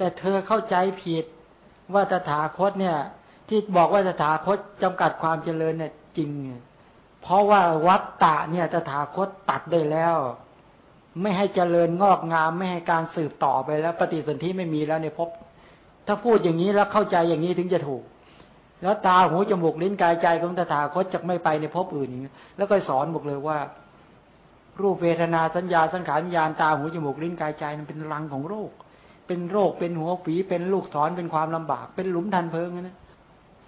แต่เธอเข้าใจผิดว่าตถาคตเนี่ย ที่บอกว่าตถาคตจำกัดความเจริญเนี่ยจริง เพราะว่าวัตตะเนี่ยตถาคตตัดได้แล้ว ไม่ให้เจริญงอกงาม ไม่ให้การสืบต่อไปแล้ว ปฏิสนธิไม่มีแล้วในภพถ้าพูดอย่างนี้แล้วเข้าใจอย่างนี้ถึงจะถูก แล้วตาหูจมูกลิ้นกายใจของตถาคตจะไม่ไปในภพอื่นอย่างนี้แล้วก็สอนบอกเลยว่า รูปเวทนาสัญญาสังขารวิญญาณตาหูจมูกลิ้นกายใจมันเป็นรังของโรค เป็นโรคเป็นหัวฝีเป็นลูกศรเป็นความลำบาก เป็นหลุมทันเพลิงนะ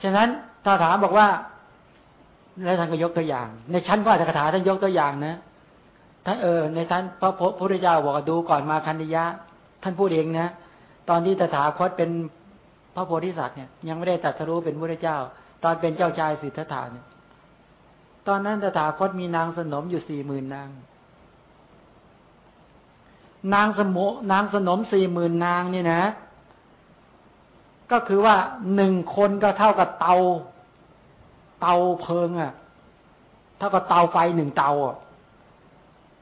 ฉะนั้นถ้าถามบอกว่า แล้วท่านก็ยกตัวอย่าง ในชั้นก็อาจจะคาถาท่านยกตัวอย่างนะท่านเออในท่านพระพุทธเจ้าบอกดูก่อนมาคันธยะ ท่านพูดเองนะตอนที่ตถาคตเป็นพระโพธิสัตว์เนี่ยยังไม่ได้ตัดสรู้เป็นพระเจ้า ตอนเป็นเจ้าชายสิทธัตถะเนี่ยตอนนั้นตถาคตมีนางสนมอยู่สี่หมื่นนาง นางสมุนางสนมสี่หมื่นนางนี่นะ ก็คือว่าหนึ่งคนก็เท่ากับเตา เตาเพลิงอะ่ะ เท่ากับเตาไฟหนึ่งเตาอะ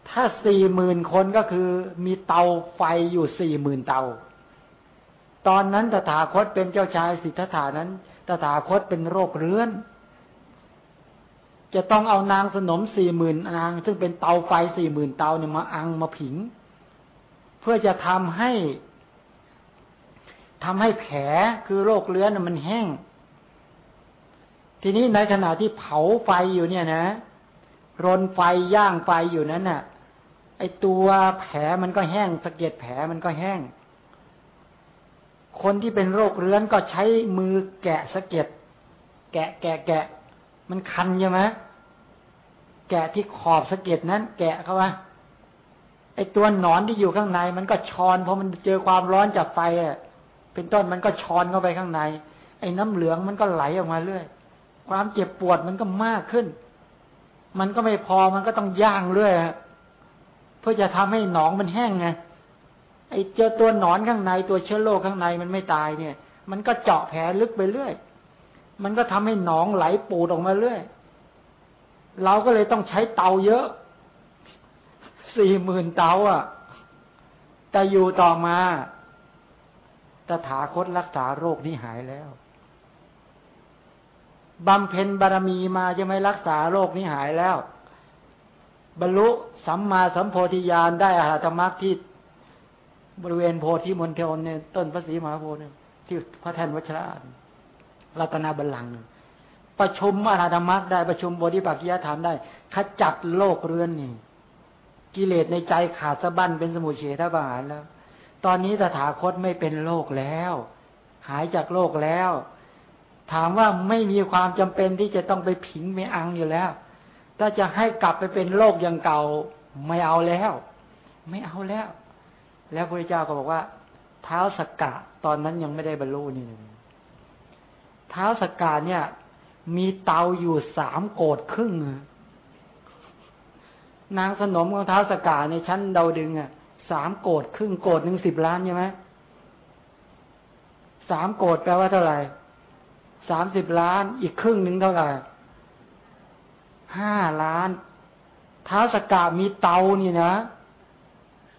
ถ้าสี่หมื่นคนก็คือมีเตาไฟอยู่สี่หมื่นเตา ตอนนั้นตถาคตเป็นเจ้าชายสิทธัตถานั้น ตถาคตเป็นโรคเรื้อน จะต้องเอานางสนมสี่หมื่นนาง ซึ่งเป็นเตาไฟสี่หมื่นเตาเนี่ยมาอังมาผิง เพื่อจะทำให้ทำให้แผลคือโรคเรื้อนมันแห้ง ทีนี้ในขณะที่เผาไฟอยู่เนี่ยนะ รนไฟย่างไฟอยู่นั้นน่ะ ไอตัวแผลมันก็แห้งสะเก็ดแผลมันก็แห้ง คนที่เป็นโรคเรื้อนก็ใช้มือแกะสะเก็ดแกะแกะแกะ มันคันใช่ไหมแกะที่ขอบสะเก็ดนั้น แกะเข้ามา อ้ตัวหนอนที่อยู่ข้างใน มันก็ชอนเพราะมันเจอความร้อนจากไฟอะเป็นต้นมันก็ชอนเข้าไปข้างใน ไอ้น้ำเหลืองมันก็ไหลออกมาเรื่อย ความเจ็บปวดมันก็มากขึ้น มันก็ไม่พอมันก็ต้องย่างเรื่อยเพื่อจะทำให้หนองมันแห้งไงไอ้เจอตัวหนอนข้างในตัวเชื้อโรคข้างในมันไม่ตายเนี่ย มันก็เจาะแผลลึกไปเรื่อย มันก็ทำให้หนองไหลปูดออกมาเรื่อย เราก็เลยต้องใช้เตาเยอะ สี่หมื่นเตาอะ แต่อยู่ต่อมาตถาคตรักษาโรคนี้หายแล้วบำเพ็ญบารมีมาจะไม่รักษาโรคนี้หายแล้ว บรรลุสัมมาสัมโพธิญาณได้อาหารธรรมที่บริเวณโพธิมณฑลเนี่ยต้นพระศรีมหาโพธิ์เนี่ยที่พระแท่นวัชระรัตนาบัลลังก์ประชุมอาราธรรมได้ประชุมบริปักกิยธรรมได้ขจัดโลกเรือนนี่ กิเลสในใจขาดสะบั้นเป็นสมุเฉทบาหารแล้ว ตอนนี้ตถาคตไม่เป็นโลกแล้ว หายจากโลกแล้ว ถามว่าไม่มีความจำเป็นที่จะต้องไปผิงไม่อังอยู่แล้ว ถ้าจะให้กลับไปเป็นโลกอย่างเก่าไม่เอาแล้ว ไม่เอาแล้ว แล้วพระเจ้าก็บอกว่า เท้าสกกะตอนนั้นยังไม่ได้บรรลุนี่เท้าสกกะเนี่ย มีเตาอยู่สามโกดครึ่ง นางสนมของเท้าสกกะในชั้นเดาดึงอะสามโกดครึ่งโกดหนึ่งสิบล้านใช่ไหมสามโกดแปลว่าเท่าไหร่สามสิบล้าน อีกครึ่งหนึ่งเท่าไหร่ห้าล้านท้าสกามีเตานี่นะ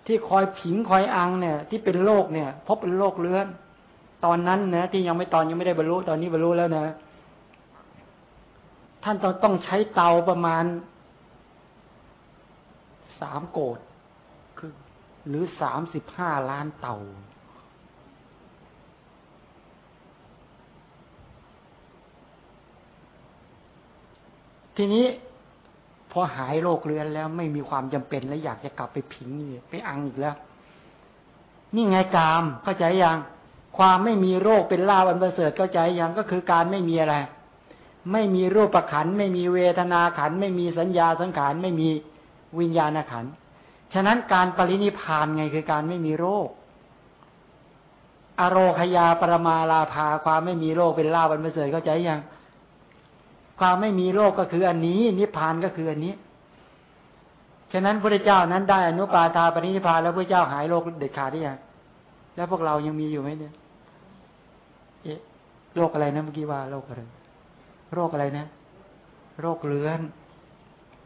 ที่คอยผิงคอยอังเนี่ย ที่เป็นโรคเนี่ยพบเป็นโรคเลื้อนตอนนั้นนะที่ยังไม่ตอนยังไม่ได้บรรลุตอนนี้บรรลุแล้วนะ ท่านต้องต้องใช้เตาประมาณ สามโกดคือหรือสามสิบห้าล้านเต่า ทีนี้พอหายโรคเรื้อนแล้วไม่มีความจำเป็นแล้วอยากจะกลับไปผิงไปอังอีกแล้ว นี่ไงกามเข้าใจยังความไม่มีโรคเป็นลาบันประเสริฐเข้าใจยังก็คือการไม่มีอะไร ไม่มีรูปประขัน ไม่มีเวทนาขัน ไม่มีสัญญาสังขารไม่มี วิญญาณขันฉะนั้นการปรินิพานไงคือการไม่มีโรค อโรคยาปรมาลาภาความไม่มีโรคเป็นลาบันประเสริฐเข้าใจยัง ความไม่มีโรคก็คืออันนี้ นิพพานก็คืออันนี้ ฉะนั้นพระเจ้านั้นได้อนุปาทาปรินิพานแล้วพระเจ้าหายโรคเด็ดขาดได้ยังแล้วพวกเรายังมีอยู่ไหมเนี่ยเอโรคอะไรนะเมื่อกี้ว่าโรคอะไร โรคอะไรนะ โรคเรื้อน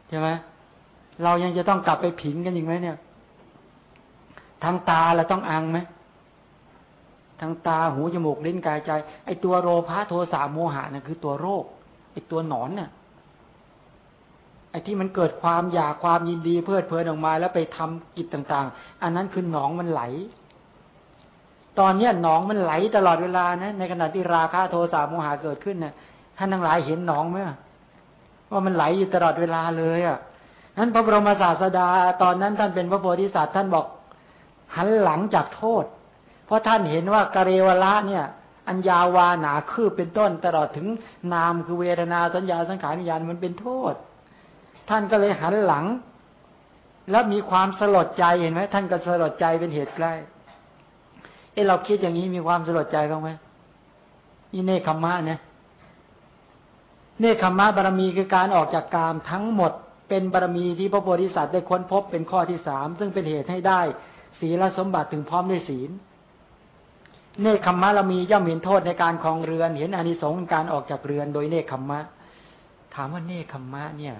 ใช่ไหม เรายังจะต้องกลับไปผิงกันอีกไหมเนี่ยทางตาเราต้องอังไหมทางตาหูจมูกลิ้นกายใจ ไอตัวโรภะโทสะโมหะนั่นคือตัวโรคไอตัวหนอนน่ะไอที่มันเกิดความอยากความยินดีเพลิดเพลินออกมา แล้วไปทำกิจต่าง ๆ อันนั้นคือหนองมันไหล ตอนเนี้ยหนองมันไหลตลอดเวลานะในขณะที่ราคะโทสะโมหะเกิดขึ้นนะ่ะท่านทั้งหลายเห็นหนองไหมว่ามันไหลอยู่ตลอดเวลาเลยอะ นั้นพระบรมศาสดา ตอนนั้นท่านเป็นพระโพธิสัตว์ท่านบอกหันหลังจากโทษ เพราะท่านเห็นว่ากเรวละเนี่ย อัญญาวาหนาคืบเป็นต้นตลอดถึงนามคือเวทนาสัญญาสังขารวิญญาณมันเป็นโทษ ท่านก็เลยหันหลัง แล้วมีความสลดใจเห็นไหมท่านก็สลดใจเป็นเหตุใกล้เอ้เราคิดอย่างนี้มีความสลดใจบ้างไหมนี่เนคขมมะเนี่ยเนคขมมะบารมีคือการออกจากกามทั้งหมด เป็นบารมีที่พระโพธิสัตว์ได้ค้นพบเป็นข้อที่สามซึ่งเป็นเหตุให้ได้ศีลสมบัติถึงพร้อมด้วยศีลเนคขมมะเรามีย่อมเห็นโทษในการคลองเรือน เห็นอานิสงส์การออกจากเรือนโดยเนคขมมะ ถามว่าเนคขมมะเนี่ย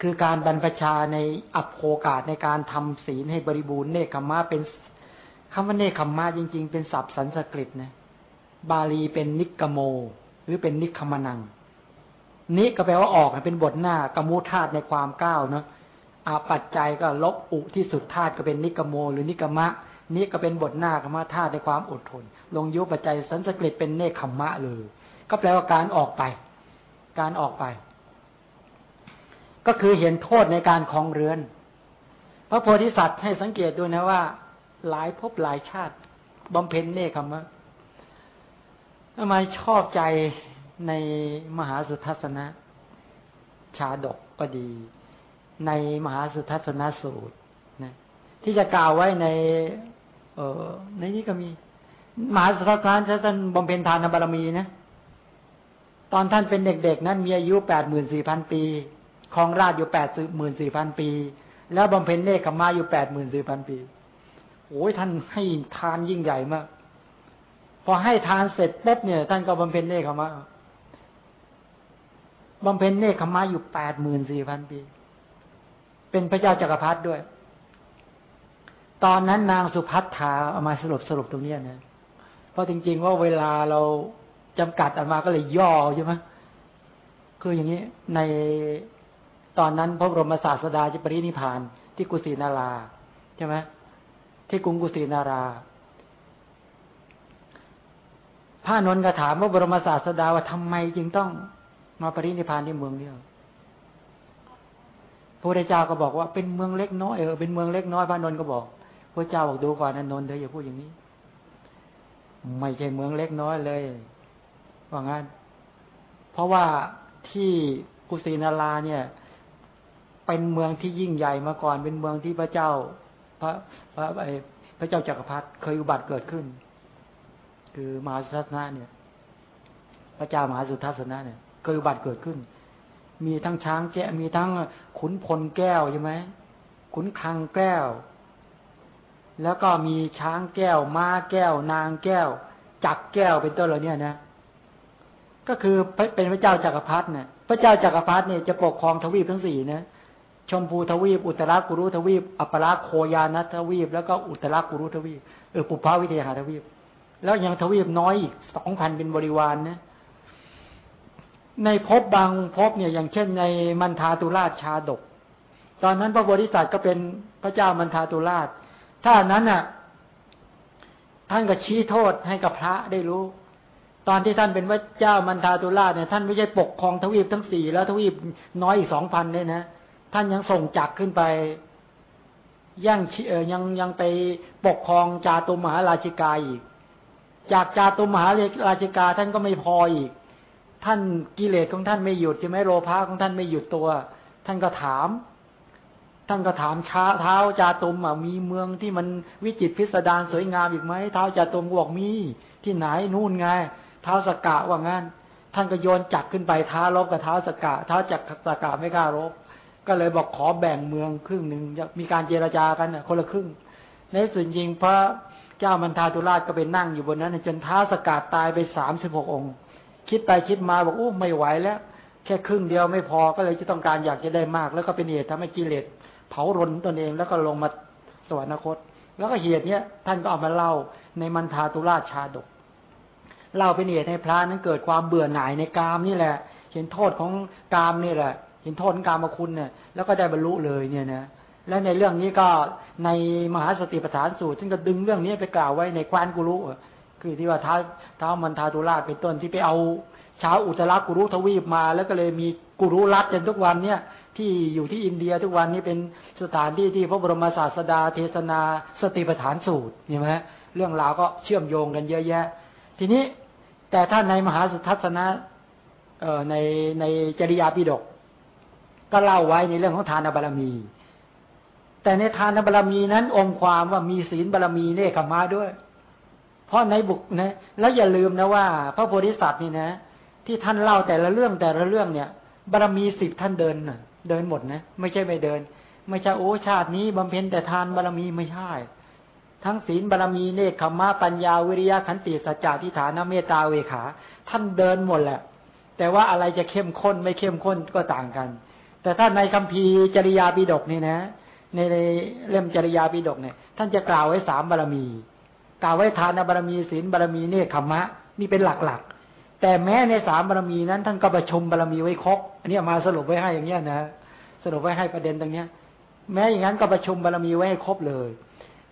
คือการบรรพชาในอัปโอกาสในการทำศีลให้บริบูรณ์เนคขมมะเป็นคำว่าเนคขมมะจริง ๆ เป็นศัพท์สันสกฤตนะ บาลีเป็นนิกโม หรือเป็นนิคมนัง นิก็แปลว่าออกเป็นบทหน้ากมูธาตุในความก้าวเนาะอาปัจจัยก็ลบอุที่สุดธาตุก็เป็นนิกโม หรือนิกมะ นี่ก็เป็นบทหน้ากรรมธาตุในความอดทน ลงยุปัจจัยสันสกฤตเป็นเนคขมมะเลย ก็แปลว่าการออกไป การออกไป ก็คือเห็นโทษในการคลองเรือน พระโพธิสัตว์ให้สังเกตดูนะว่า หลายภพหลายชาติบำเพ็ญเนคขมมะทำไมชอบใจ ในมหาสุทัศนะชาดกก็ดี ในมหาสุทัศนสูตรนะที่จะกล่าวไว้ใน เออในนี้ก็มี มหาสุทัศนะท่านบำเพ็ญทานบารมีนะ ตอนท่านเป็นเด็กๆ นั้นมีอายุแปดหมื่นสี่พันปีครองราชอยู่แปดหมื่นสี่พันปี แล้วบำเพ็ญเนคขมาอยู่แปดหมื่นสี่พันปีโอ้ยท่านให้ทานยิ่งใหญ่มาก พอให้ทานเสร็จปุ๊บเนี่ย ท่านก็บำเพ็ญเนคขมา บำเพ็ญเนคขมาอยู่แปดหมื่นสี่พันปี เป็นพระเจ้าจักรพรรดิด้วย ตอนนั้นนางสุพัฒธาเอามาสรุปสรุปตรงนี้นะ เพราะจริง ๆ ว่าเวลาเราจำกัดออกมาก็เลยย่อใช่ไหมคืออย่างนี้ในตอนนั้นพระบรมศาสดาจะปรินิพานที่กุสินาราใช่ไหมที่กรุงกุสินาราพระนนท์ก็ถามว่าบรมศาสดาว่าทำไมจึงต้อง มาปรินิพานที่เมืองเดียวพระเจ้าก็บอกว่าเป็นเมืองเล็กน้อยเออเป็นเมืองเล็กน้อยพระนนท์ก็บอกพระเจ้าบอกดูก่อนนนนท์เธออย่าพูดอย่างนี้ ไม่ใช่เมืองเล็กน้อยเลยว่างั้น เพราะว่าที่กุสินาราเนี่ย เป็นเมืองที่ยิ่งใหญ่มาก่อน เป็นเมืองที่พระเจ้า พระพระพระเจ้าจักรพรรดิเคยอุบัติเกิดขึ้น คือมหาสุทัศนะเนี่ย พระเจ้ามหาสุทัศนะเนี่ย เคยบัติเกิดขึ้น มีทั้งช้างแก้มีทั้งขุนพลแก้วใช่ไหมขุนคังแก้ว แล้วก็มีช้างแก้ว ม้าแก้ว นางแก้ว จักแก้วเป็นต้นเหล่านี้นะ ก็คือเป็นพระเจ้าจักรพรรดิเนี่ยพระเจ้าจักรพรรดิเนี่ยจะปกครองทวีปทั้งสี่นะชมพูทวีป อุตรากุรุทวีป อัปราโคยานัทวีป แล้วก็อุตรากุรุทวีปเออปุพพวิเทหาทวีป แล้วยังทวีปน้อยอีกสองพันเป็นบริวารนนะ ในภพบางภพเนี่ยอย่างเช่นในมันทาตุราชชาดก ตอนนั้นพระโพธิสัตว์ก็เป็นพระเจ้ามันทาตุราช ถ้านั้นน่ะ ท่านก็ชี้โทษให้กับพระได้รู้ ตอนที่ท่านเป็นพระเจ้ามันทาตุราชเนี่ยท่านไม่ใช่ปกครองทวีปทั้งสี่แล้วทวีปน้อยอีกสองพันเลยนะท่านยังส่งจักรขึ้นไปย่างเออยังยังไปปกครองจาตุมหาราชิกาอีก จากจาตุมหาราชิกาท่านก็ไม่พออีก ท่านกิเลสของท่านไม่หยุดใช่ไหมโลภะของท่านไม่หยุดตัว ท่านก็ถาม ท่านก็ถามช้าเท้าจาตุมอะมีเมืองที่มันวิจิตพิสดารสวยงามอีกไหมเท้าจาตุมบอกมีที่ไหนนู่นไงเท้าสกกะว่างั้น ท่านก็โยนจักขึ้นไปท้าลบกับเท้าสกกะเท้าจักสกกะไม่กล้ารบก็เลยบอกขอแบ่งเมืองครึ่งหนึ่งมีการเจรจากันคนละครึ่ง ในส่วนจริงพระเจ้ามันทาตุราชก็ไปนั่งอยู่บนนั้นจนเท้าสกัดตายไปสามสิบหกองค์ คิดไปคิดมาบอกโอ้ไม่ไหวแล้ว แค่ครึ่งเดียวไม่พอก็เลยจะต้องการอยากจะได้มาก แล้วก็เป็นเหตุทำให้กิเลสเผารนตนเองแล้วก็ลงมาสวรรคต แล้วก็เหตุเนี้ยท่านก็เอามาเล่าในมันทาตุราชชาดกเล่าเป็นเหตุให้พระนั้นเกิดความเบื่อหน่ายในกามนี่แหละ เห็นโทษของกามนี่แหละ เห็นโทษของกามคุณเนี่ยแล้วก็ได้บรรลุเลยเนี่ยนะและในเรื่องนี้ก็ในมหาสติปัฏฐานสูตรซึ่งก็ดึงเรื่องนี้ไปกล่าวไว้ในควานกุรุ คือที่ว่าท้าท้ามันทาตุราชเป็นต้นที่ไปเอาชาวอุตรากุรุทวีปมา แล้วก็เลยมีกุรุรัตจนทุกวันเนี่ยที่อยู่ที่อินเดียทุกวันนี้เป็นสถานที่ที่พระบรมศาสดาเทศนาสติปัฏฐานสูตรเห็นไหมเรื่องราวก็เชื่อมโยงกันเยอะแยะ ทีนี้แต่ถ้าในมหาสุทัศนะเอ่อในในจริยาปิฎกก็เล่าไว้ในเรื่องของทานบารรมี แต่ในทานบารรมีนั้นองค์ความว่ามีศีลบารรมีเนคขมาด้วย เพราะในบุกนะ แล้วอย่าลืมนะว่า พระโพธิสัตว์นี่นะ ที่ท่านเล่าแต่ละเรื่องแต่ละเรื่องเนี่ย บารมีสิบท่านเดินเดินหมดนะไม่ใช่ไม่เดิน ไม่ใช่โอ้ชาตินี้บำเพ็ญแต่ทานบารมีไม่ใช่ ทั้งศีลบารมีเนคขมะปัญญาวิริยะขันติสัจจะทิฏฐานเมตตาเวขา ท่านเดินหมดแหละ แต่ว่าอะไรจะเข้มข้นไม่เข้มข้นก็ต่างกัน แต่ถ้าในคัมภีร์จริยาปิฎกนี่นะ ในเล่มจริยาปิฎกเนี่ย ท่านจะกล่าวไว้สามบารมี กล่าวไว้ทานบารมีศีลบารมีเนคขมะ นี่เป็นหลักๆ แต่แม้ในสามบารมีนั้นท่านก็ประชุมบารมีไว้ครบอันนี้มาสรุปไว้ให้อย่างเงี้ยนะสรุปไว้ให้ประเด็นตรงเนี้ย แม้อย่างนั้นก็ประชุมบารมีไว้ให้ครบเลย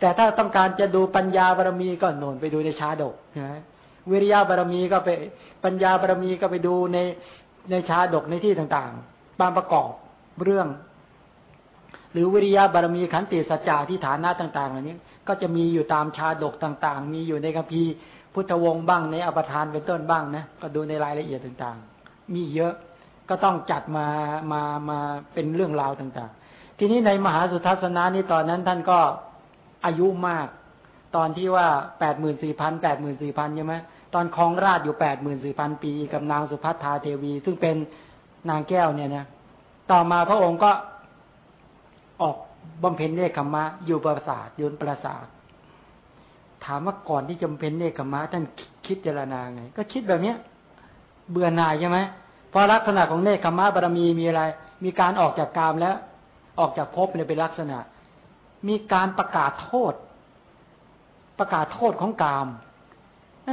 แต่ถ้าต้องการจะดูปัญญาบารมีก็โน่นไปดูในชาดกนะวิริยะบารมีก็ไปปัญญาบารมีก็ไปดูในในชาดกในที่ต่างๆบางประกอบเรื่อง หรือวิริยะบารมีขันติสัจจะที่ฐานะต่างๆเหล่านี้ ก็จะมีอยู่ตามชาดกต่างๆ มีอยู่ในคัมภีร์พุทธวงศ์บ้างในอปทานเป็นต้นบ้างนะก็ดูในรายละเอียดต่างๆ มีเยอะก็ต้องจัดมามามาเป็นเรื่องราวต่างๆ ทีนี้ในมหาสุทัศนะนี้ตอนนั้นท่านก็อายุมาก ตอนที่ว่าแปดหมื่นสี่พันแปดหมื่นสี่พันใช่ไหมตอนคลองราชอยู่แปดหมื่นสี่พันปีกับนางสุภัทธาเทวี ซึ่งเป็นนางแก้วเนี่ยนะต่อมาพระองค์ก็ ออกบำเพ็ญเนคขมะ อยู่ปราสาทยนปราสาท ถามว่าก่อนที่จะบำเพ็ญเนคขมะท่านคิดเจรนาไง ก็คิดแบบเนี้ย เบื่อหน่ายใช่ไหมเพราะลักษณะของเนคขมะบารมีมีอะไร มีการออกจากกามแล้ว ออกจากภพเนี่ยเป็นลักษณะ มีการประกาศโทษ ประกาศโทษของกาม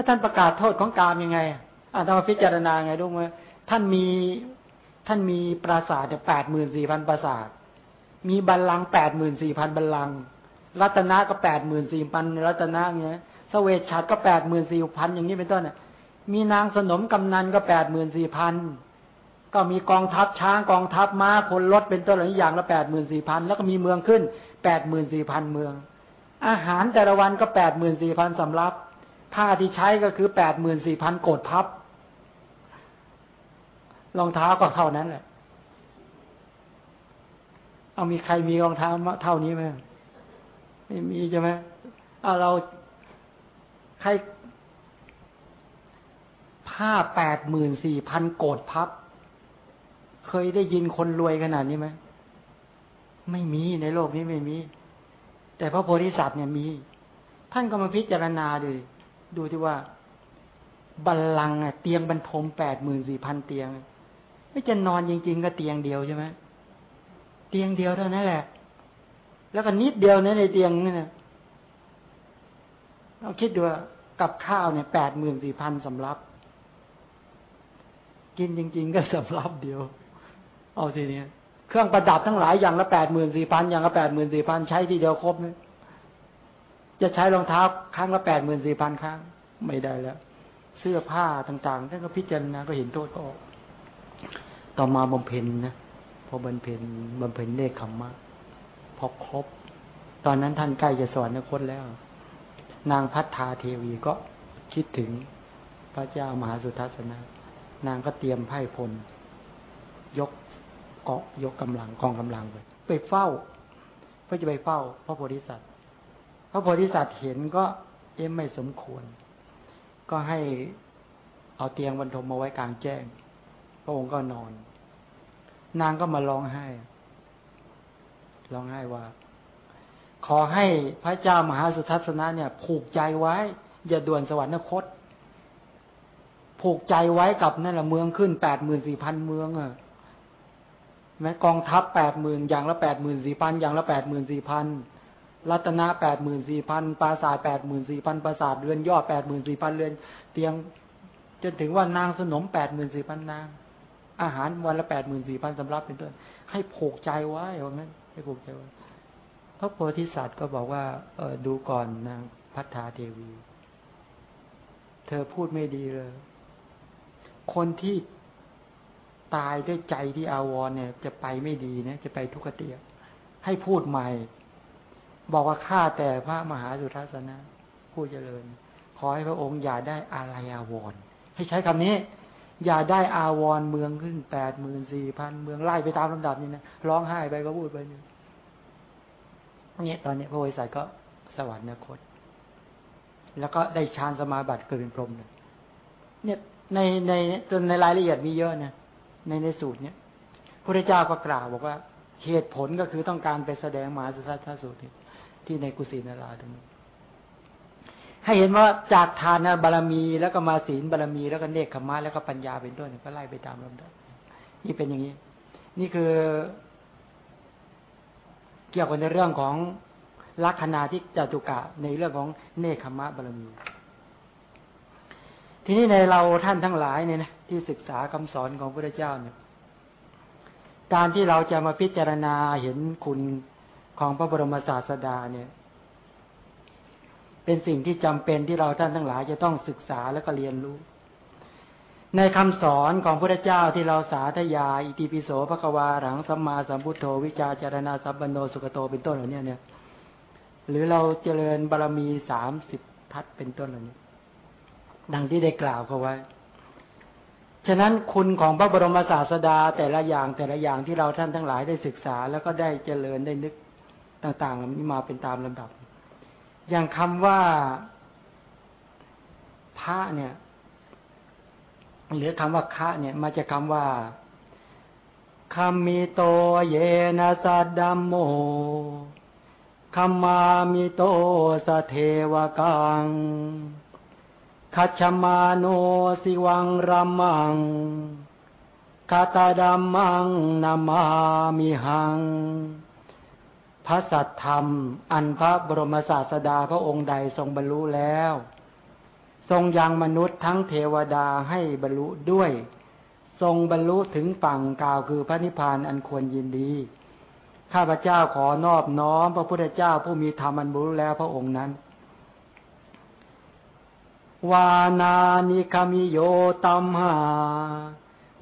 ท่านประกาศโทษของกามยังไงอ่าท่านมพิจารณาไงรู้ไหมท่านมีท่านมีปราสาทแปดหมื่นสี่พันปราสาท มีบัลลังแปดหมื่นสี่พันบัลลังรัตนะก็แปดหมื่นสี่พันรัตนะเงี้ยสเวชชัดก็แปดหมื่นสี่พันอย่างนี้เป็นต้นเนี่ยมีนางสนมกำนันก็แปดหมื่นสี่พันก็มีกองทัพช้างกองทัพม้าพลรถเป็นต้นหลายอย่างละแปดหมื่นสี่พันแล้วก็มีเมืองขึ้นแปดหมื่นสี่พันเมือง อาหารแต่ละวันก็แปดหมื่นสี่พันสำรับผ้าที่ใช้ก็คือแปดหมื่นสี่พันโกดพับรองเท้าก็เท่านั้นแหละ เอามีใครมีรองเท้าเท่านี้ไหมไม่มีใช่ไหมเอาเราใครผ้าแปดหมื่นสี่พันโกดพับ เคยได้ยินคนรวยขนาดนี้ไหมไม่มีในโลกนี้ไม่มี แต่พระโพธิสัตว์เนี่ยมี ท่านก็มาพิจารณาดูดูที่ว่าบัลลังก์เตียงบรรทมแปดหมื่นสี่พันเตียง ไม่จะนอนจริง ๆ ก็เตียงเดียวใช่ไหม เตียงเดียวเท่านั้นแหละ แล้วก็นิดเดียวนะในเตียงนี่นะเราคิดดูว่ากับข้าวเนี่ยแปดหมื่นสี่พันสำรับ กินจริง ๆ ก็สำรับเดียว เอาทีนี้เครื่องประดับทั้งหลายอย่างละแปดหมื่นสี่พันอย่างละแปดหมื่นสี่พันใช้ทีเดียวครบไหมจะใช้รองเท้าครั้งละแปดหมื่นสี่พันครั้ง ไม่ได้แล้ว เสื้อผ้าต่างๆท่านก็พิจารณาก็เห็นโทษออก ต่อมาบำเพ็ญนะ พอบำเพ็ญบำเพ็ญเนคขมมะพอครบ ตอนนั้นท่านใกล้จะสอนนคตแล้ว นางพัฒนาเทวีก็คิดถึงพระเจ้ามหาสุทัศนะ นางก็เตรียมไพ่พล ยกเกาะยกกำลังกองกำลังไปไปเฝ้า เพื่อจะไปเฝ้า พระโพธิสัตว์ พระโพธิสัตว์เห็นก็เอ็มไม่สมควร ก็ให้เอาเตียงบรรทมมาไว้กลางแจ้ง พระองค์ก็นอน นางก็มาร้องไห้ ร้องไห้ว่า ขอให้พระเจ้ามหาสุทัศนะเนี่ย ผูกใจไว้ อย่าด่วนสวรรคต ผูกใจไว้กับนั่นแหละเมืองขึ้นแปดหมื่นสี่พันเมืองอะแม้กองทัพแปดหมื่นอย่างละแปดหมื่นสี่พันอย่างละแปดหมื่นสี่พันรัตนาแปดหมื่นสี่พันปราสาทแปดหมื่นสี่พันปราสาทเรือนยอดแปดหมื่นสี่พันเรือนเตียงจนถึงว่านางสนมแปดหมื่นสี่พันนาง อาหารวันละแปดหมื่นสี่พันสำรับเป็นต้นให้ผูกใจไว้ว่างั้น ให้ผูกใจไว้พระโพธิสัตว์ก็บอกว่า เออดูก่อนนางพัฒนาเทวี เธอพูดไม่ดีเลย คนที่ตายด้วยใจที่อาวรเนี่ย จะไปไม่ดีนะจะไปทุกขเตียให้พูดใหม่ บอกว่าข้าแต่พระมหาสุทัศนะ ผู้เจริญ ขอให้พระองค์อย่าได้อะไรอาวรให้ใช้คำนี้ อย่าได้อาวรเมืองขึ้นแปดหมื่นสี่พันเมืองไล่ไปตามลำดับนี่นะร้องไห้ไปก็พูดไปนี่เนี่ยตอนนี้พระโพธิสัตว์ก็สวรรคต แล้วก็ได้ฌานสมาบัติเกิดเป็นพรหมเลยเนี่ยในในจนในรายละเอียดมีเยอะเนี่ยในในสูตรเนี่ยพระเจ้าก็กล่าวบอกว่าเหตุผลก็คือต้องการไปแสดงมหาสุทัศสูตรที่ในกุศินาราตรงนี้ ให้เห็นว่าจากทานบารมีแล้วก็มาศีลบารมีแล้วก็เนคขมาแล้วก็ปัญญาเป็นต้นก็ไล่ไปตามลำดับนี่เป็นอย่างนี้ นี่คือ เกี่ยวกับในเรื่องของลักษณะที่จตุกะในเรื่องของเนคขมะบารมี ทีนี้ในเราท่านทั้งหลายเนี่ยนะที่ศึกษาคำสอนของพระเจ้าเนี่ย การที่เราจะมาพิจารณาเห็นคุณของพระบรมศาสดาเนี่ย เป็นสิ่งที่จำเป็นที่เราท่านทั้งหลายจะต้องศึกษาและก็เรียนรู้ ในคำสอนของพระเจ้าที่เราสาธยายอิติปิโสภควาหลังสัมมาสัมพุทโธวิจาจารณาสัมปันโนสุขโตเป็นต้นเหล่านี้เนี่ย หรือเราเจริญบารรมีสามสิบทัศเป็นต้นเหล่านี้ ดังที่ได้กล่าวเขาไว้ ฉะนั้นคุณของพระบรมศาสดาแต่ละอย่างแต่ละอย่างที่เราท่านทั้งหลายได้ศึกษา แล้วก็ได้เจริญได้นึกต่างๆนี้มาเป็นตามลำดับ อย่างคำว่าพระเนี่ย หรือคำว่าคะเนี่ย มาจากคาว่าคำมีโตเยนะสัดดัมโมคำมามีโตสเทวกังคัชมาโนสิวังรามังคาตาดัมมังนามามิหัง พระสัตธรรม อันพระบรมศาสดาพระองค์ใดทรงบรรลุแล้ว ทรงยังมนุษย์ทั้งเทวดาให้บรรลุด้วย ทรงบรรลุถึงฝั่งกล่าวคือพระนิพพานอันควรยินดี ข้าพเจ้าขอนอบน้อม พระพุทธเจ้าผู้มีธรรมอันบรรลุแล้วพระองค์นั้นวานานิคามิโยตัมหา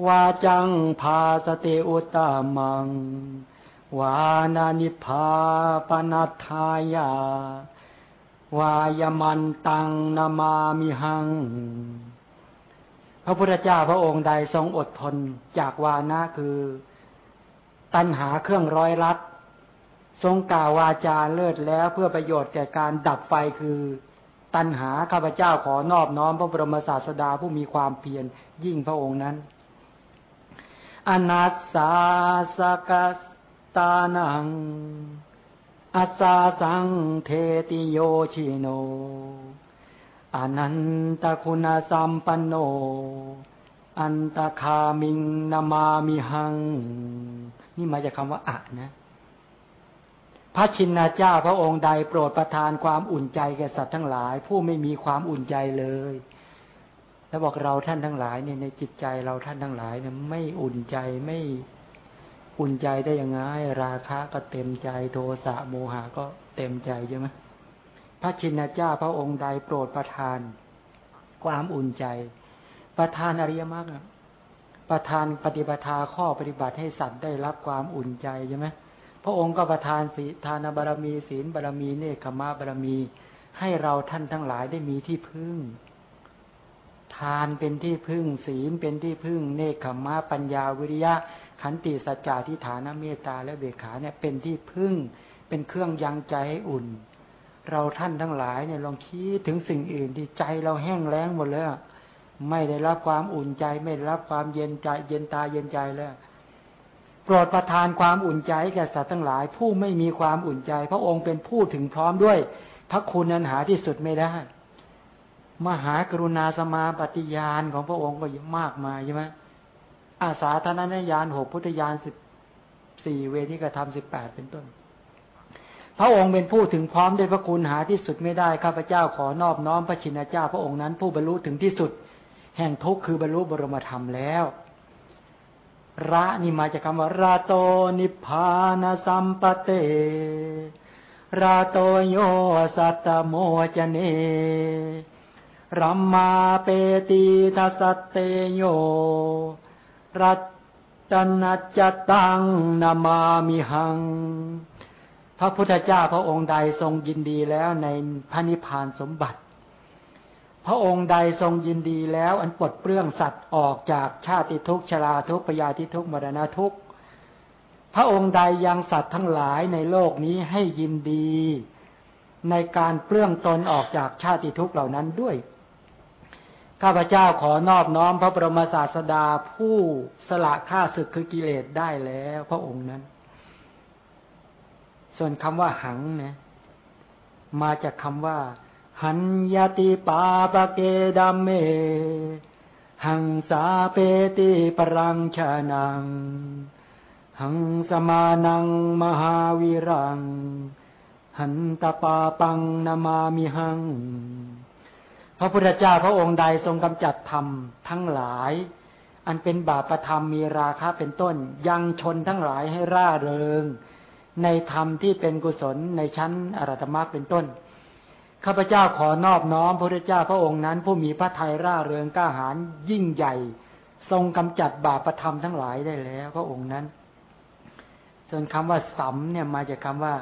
วาจังพาสติอุตตมัง วานานิพาปนัทายาวายมันตังนามามิหัง พระพุทธเจ้าพระองค์ใดทรงอดทนจากวานะคือ ตัณหาเครื่องร้อยรัดทรงกล่าววาจาเลิศแล้วเพื่อประโยชน์แก่การดับไฟคือ ตัณหาข้าพเจ้าขอนอบน้อมพระบรมศาสดาผู้มีความเพียรยิ่งพระองค์นั้น อนัสสาสกัส ตานังอัสสาสังเทติโยชิโนอนันตคุณสัมปันโน อันตคามิงนามามิหัง นี่มาจากคำว่าอะนะ พระชินนาเจ้าพระองค์ใดโปรดประทานความอุ่นใจแก่สัตว์ทั้งหลาย ผู้ไม่มีความอุ่นใจเลย แล้วบอกเราท่านทั้งหลายเนี่ยในจิตใจเราท่านทั้งหลายเนี่ยไม่อุ่นใจไม่ อุ่นใจได้ยังไง ราคะก็เต็มใจโทสะโมหะก็เต็มใจใช่ไหมพระชินเจ้าพระองค์ใดโปรดประทาน ความอุ่นใจ ประทานอริยมรรคประทานปฏิปทาข้อปฏิบัติให้สัตว์ได้รับความอุ่นใจใช่ไหมพระองค์ก็ประทานศีทานบารมีศีลบารมีเนคขมาบารมี ให้เราท่านทั้งหลายได้มีที่พึ่ง ทานเป็นที่พึ่ง ศีลเป็นที่พึ่ง เนคขมาปัญญาวิริยะ ขันติสัจจะทิฏฐานเมตตาและเบขาเนี่ยเป็นที่พึ่งเป็นเครื่องยังใจให้อุ่น เราท่านทั้งหลายเนี่ยลองคิดถึงสิ่งอื่นที่ใจเราแห้งแล้งหมดแล้วไม่ได้รับความอุ่นใจ ไม่ได้รับความเย็นใจ เย็นตาเย็นใจแล้วโปรดประทานความอุ่นใจแก่สัตว์ทั้งหลาย ผู้ไม่มีความอุ่นใจ พระองค์เป็นผู้ถึงพร้อมด้วย พระคุณนันหาที่สุดไม่ได้มหากรุณาสมาปฏิญาณของพระองค์ก็ยมากมายใช่ไหม อาสาธนญาณหกพุทธญาณสิบสี่เวทีกระทำสิบแปดเป็นต้น พระองค์เป็นผู้ถึงพร้อมด้วยพระคุณหาที่สุดไม่ได้ข้าพเจ้าขอนอบน้อมพระชินเจ้า พระองค์นั้นผู้บรรลุถึงที่สุด แห่งทุกข์คือบรรลุบรมธรรมแล้วระนี่มาจากคำว่าราโตนิพานสัมปเต ราโตโยสัตโมจเนรัมมาเปติทัสเตโย รัตนจตังนามามิหัง พระพุทธเจ้าพระองค์ใดทรงยินดีแล้วในพระนิพพานสมบัติ พระองค์ใดทรงยินดีแล้วอันปลดเปลื้องสัตว์ออกจากชาติทุกข์ชราทุกข์ปยาทิทุกข์มรณะทุกข์ พระองค์ใดยังสัตว์ทั้งหลายในโลกนี้ให้ยินดี ในการเปลื้องตนออกจากชาติทุกข์เหล่านั้นด้วย ข้าพเจ้าขอนอบน้อมพระบรมศาสดาผู้สละฆ่าศึกคือกิเลสได้แล้วพระองค์นั้น ส่วนคำว่าหังเนี่ยมาจากคำว่า หันยติปาปะเกดัมเม หังสาเปติปรังชานัง หังสมานังมหาวิรัง หันตปาปังนามามิหัง พระพุทธเจ้าพระองค์ใดทรงกำจัดธรรมทั้งหลาย อันเป็นบาปธรรมมีราคะเป็นต้น ยังชนทั้งหลายให้ร่าเริง ในธรรมที่เป็นกุศลในชั้นอรัตมรรคเป็นต้นข้าพเจ้าขอนอบน้อมพระพุทธเจ้าพระองค์นั้น ผู้มีพระทัยร่าเริงกล้าหาญยิ่งใหญ่ ทรงกำจัดบาปธรรมทั้งหลายได้แล้ว พระองค์นั้น ส่วนคำว่าสัมเนี่ยมาจากคาว่า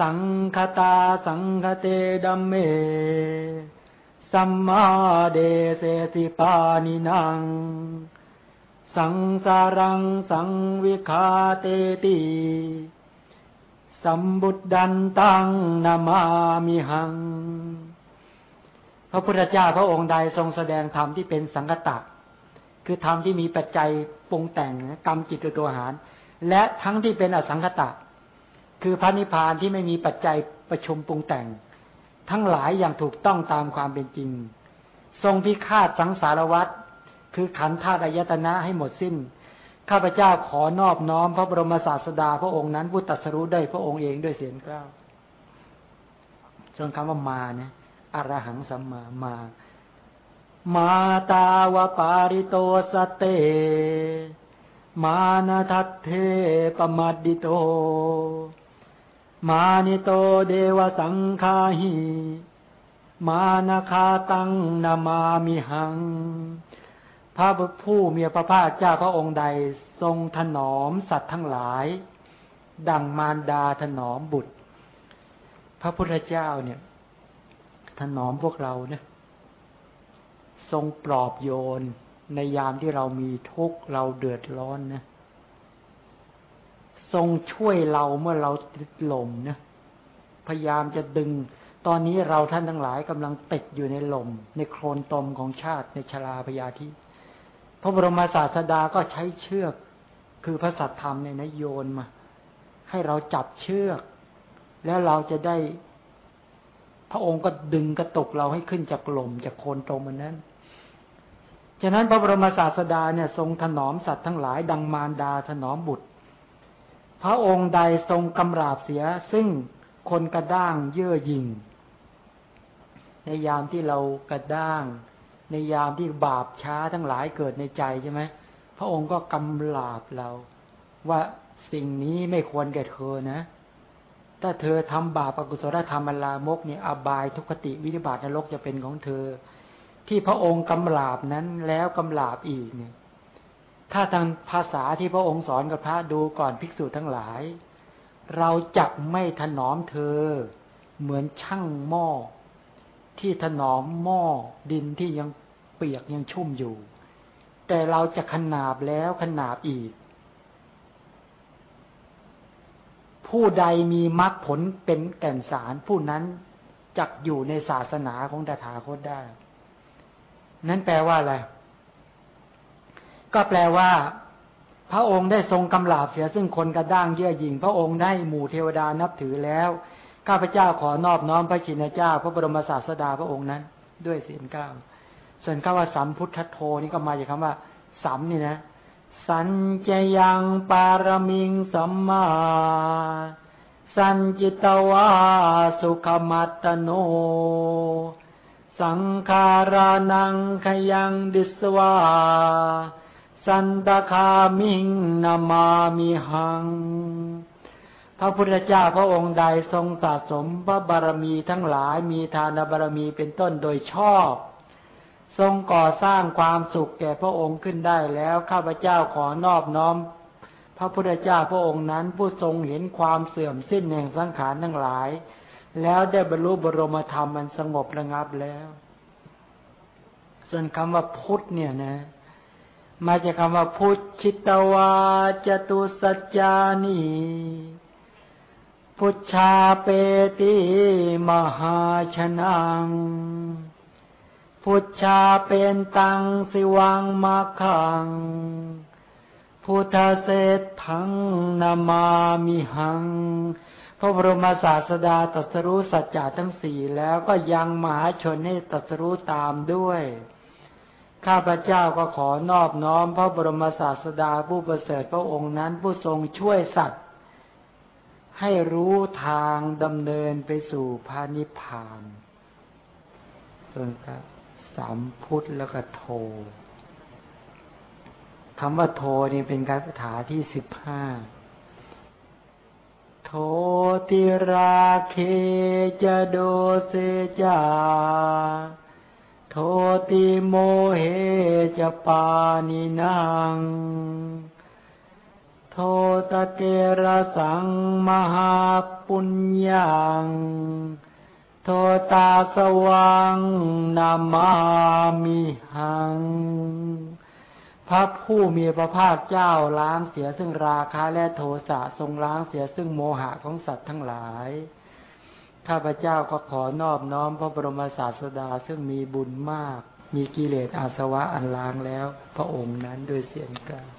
สังคตาสังคเตดัมเม สัมมาเดเสสิปานินัง สังสารังสังวิคาเตติสัมบุตดันตังนามามิหัง พระพุทธเจ้าพระองค์ใดทรงแสดงธรรมที่เป็นสังกตะ คือธรรมที่มีปัจจัยปรุงแต่งกรรมจิตตัวหาร และทั้งที่เป็นอสังกตะ คือพระนิพพานที่ไม่มีปัจจัยประชุมปรุงแต่ง ทั้งหลายอย่างถูกต้องตามความเป็นจริง ทรงพิฆาตสังสารวัตรคือขันธาตุอายตนะให้หมดสิ้น ข้าพเจ้าขอนอบน้อมพระบรมศาสดาพระองค์นั้นผู้ตัดสรู้ได้พระองค์เองด้วยเสียงกล้าวส่วนคำว่ามาเนี่ยอรหังสัมมามา มาตาวปาริโตสเต มานาทัตเทปมัดดิโต มานิโตเดวสังคาหิมานาคาตังนามามิหัง พระผู้มีพระภาคเจ้าพระองค์ใดทรงถนอมสัตว์ทั้งหลาย ดังมารดาถนอมบุตร พระพุทธเจ้าเนี่ย ถนอมพวกเราเนี่ยทรงปลอบโยนในยามที่เรามีทุกข์เราเดือดร้อนนะ ทรงช่วยเราเมื่อเราติดลมนะพยายามจะดึง ตอนนี้เราท่านทั้งหลายกำลังติดอยู่ในลม ในโคลนตมของชาติในชลาพยาธิพระบรมศาสดาก็ใช้เชือก คือพระสัตธรรมเนี่ยนโยนมา ให้เราจับเชือก แล้วเราจะได้ พระองค์ก็ดึงกระตุกเราให้ขึ้นจากลมจากโคลนตมมันนั้นฉะนั้นพระบรมศาสดาเนี่ยทรงถนอมสัตว์ทั้งหลาย ดังมารดาถนอมบุตร พระองค์ใดทรงกำราบเสีย ซึ่งคนกระด้างเยื่อยิงในยามที่เรากระด้าง ในยามที่บาปช้าทั้งหลายเกิดในใจใช่ไหมพระองค์ก็กำราบเรา ว่าสิ่งนี้ไม่ควรแก่เธอนะ ถ้าเธอทำบาปอกุศลธรรมลามกเนี่ยอบายทุกขติวินิบาตนรกจะเป็นของเธอ ที่พระองค์กำราบนั้นแล้วกำราบอีกเนี่ย ถ้าทางภาษาที่พระองค์สอนกับพระดูก่อนภิกษุทั้งหลาย เราจักไม่ถนอมเธอ เหมือนช่างหม้อ ที่ถนอมหม้อดินที่ยังเปียกยังชุ่มอยู่ แต่เราจะขนาบแล้วขนาบอีก ผู้ใดมีมรรคผลเป็นแก่นสารผู้นั้นจักอยู่ในศาสนาของดาถาคตได้ นั่นแปลว่าอะไร ก็แปลว่า พระองค์ได้ทรงกำลาบเสียซึ่งคนกระด้างเยื่อหยิ่งพระองค์ได้หมู่เทวดานับถือแล้ว ข้าพเจ้าขอนอบน้อมพระชินเจ้า พระบรมศาสดาพระองค์นั้น ด้วยเสียงก้าวส่วนคำว่าสัมพุทธโธนี่ก็มาจากคำว่า สัมนี่นะ สัญจยังปารมิงสัมมาสันจิตวาสุขมัตตโน สังขารานังขยังดิสวา สันตคามิงนามามิหัง พระพุทธเจ้าพระองค์ใดทรงสะสมพระบารมีทั้งหลายมีทานบารมีเป็นต้นโดยชอบ ทรงก่อสร้างความสุขแก่พระองค์ขึ้นได้แล้วข้าพเจ้าขอนอบน้อม พระพุทธเจ้าพระองค์นั้นผู้ทรงเห็นความเสื่อมสิ้นแห่งสังขารทั้งหลาย แล้วได้บรรลุบรมธรรมมันสงบระงับแล้ว ส่วนคำว่าพุทธเนี่ยนะ มาจากคำว่าพุทธชิตวาจตุสัจจานีพุทธาเปติมหาชนัง พุทธาเป็นตังสิวังมาขัง พุทธเศษทังนามามิหัง พระบรมศาสดาตรัสรู้สัจจะทั้งสี่แล้วก็ยังมหาชนให้ตรัสรู้ตามด้วย ข้าพเจ้าก็ขอนอบน้อมพระบรมศาสดาผู้ประเสริฐพระองค์นั้นผู้ทรงช่วยสัตว์ ให้รู้ทางดำเนินไปสู่พานิพพานส่วนครับสามพุทธแล้วก็โทคำว่าโทนี่เป็นคาถาที่สิบห้าโทติราเคจะโดเซจา ทติโมเหจปานินางโทตะเกระสังมหาปุญญัง โทตาสวังนามามิหัง พระผู้มีพระภาคเจ้าล้างเสียซึ่งราคะและโทสะทรงล้างเสียซึ่งโมหะของสัตว์ทั้งหลาย ข้าพเจ้าก็ขอนอบน้อมพระบรมศาสดาซึ่งมีบุญมาก มีกิเลสอาสวะอันล้างแล้ว พระองค์นั้นด้วยเสียงกล่าว